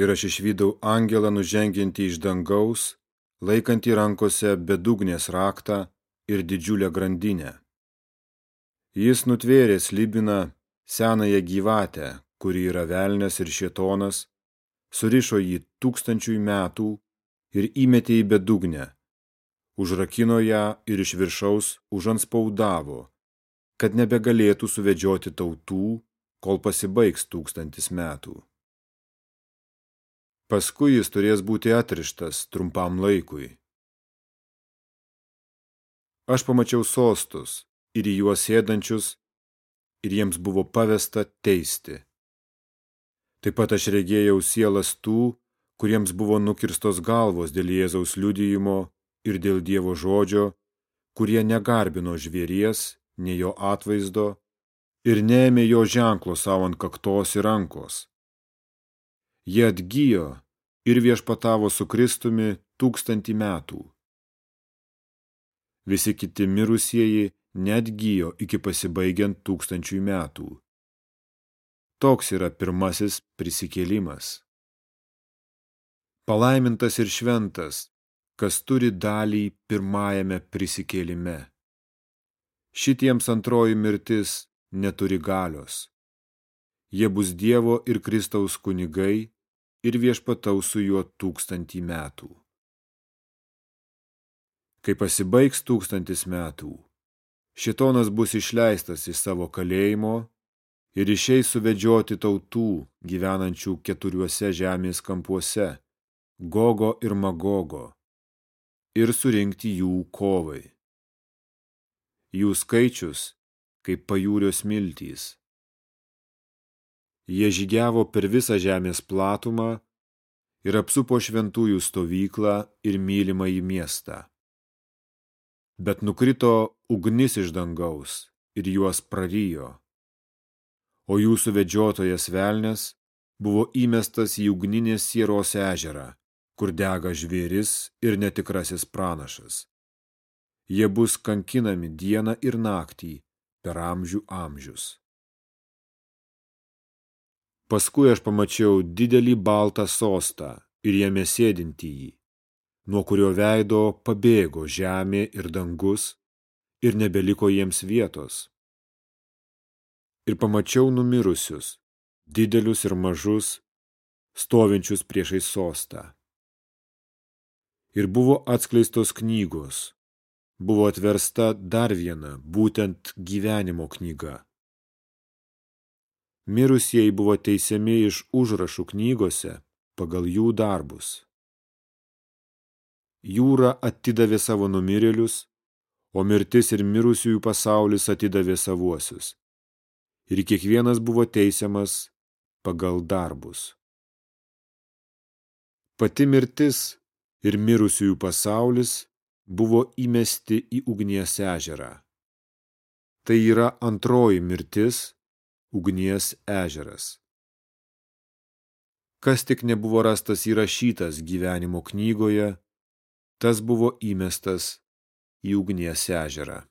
Ir aš išvydau angelą nužengiantį iš dangaus, laikantį rankose bedugnės raktą ir didžiulę grandinę. Jis nutvėrė slibiną senąją gyvatę, kuri yra velnės ir šietonas, surišo jį tūkstančiui metų ir įmetė į bedugnę, užrakino ją ir iš viršaus užanspaudavo, kad nebegalėtų suvedžioti tautų, kol pasibaigs tūkstantis metų. Paskui jis turės būti atrištas trumpam laikui. Aš pamačiau sostus ir į juos sėdančius, ir jiems buvo pavesta teisti. Taip pat aš regėjau sielas tų, kuriems buvo nukirstos galvos dėl Jėzaus liudijimo ir dėl Dievo žodžio, kurie negarbino žvėries, nei jo atvaizdo ir neėmė jo ženklo savo ant kaktos ir rankos. Jie atgyjo ir viešpatavo su Kristumi tūkstantį metų. Visi kiti mirusieji netgyjo iki pasibaigiant tūkstančių metų. Toks yra pirmasis prisikėlimas. Palaimintas ir šventas, kas turi dalį pirmajame prisikėlime. Šitiems antroji mirtis neturi galios. Jie bus Dievo ir Kristaus kunigai ir viešpataus su juo tūkstantį metų. Kai pasibaigs tūkstantis metų, šitonas bus išleistas iš savo kalėjimo ir išeis suvedžioti tautų gyvenančių keturiuose žemės kampuose, Gogo ir Magogo, ir surinkti jų kovai. Jų skaičius kaip pajūrio smiltys. Jie žygiavo per visą žemės platumą ir apsupo šventųjų stovyklą ir mylimą į miestą. Bet nukrito ugnis iš dangaus ir juos prarijo, o jūsų vedžiotojas velnės buvo įmestas į ugninės sieros ežerą, kur dega žvėris ir netikrasis pranašas. Jie bus kankinami dieną ir naktį per amžių amžius. Paskui aš pamačiau didelį baltą sostą ir jame sėdintį jį, nuo kurio veido pabėgo žemė ir dangus ir nebeliko jiems vietos. Ir pamačiau numirusius, didelius ir mažus, stovinčius priešai sostą. Ir buvo atskleistos knygos, buvo atversta dar viena, būtent gyvenimo knyga. Mirusieji buvo teisiami iš užrašų knygose pagal jų darbus. Jūra atidavė savo numirėlius, o mirtis ir mirusiųjų pasaulis atidavė savuosius. Ir kiekvienas buvo teisiamas pagal darbus. Pati mirtis ir mirusiųjų pasaulis buvo įmesti į ugnies ežerą. Tai yra antroji mirtis – ugnies ežeras. Kas tik nebuvo rastas įrašytas gyvenimo knygoje, tas buvo įmestas į ugnies ežerą.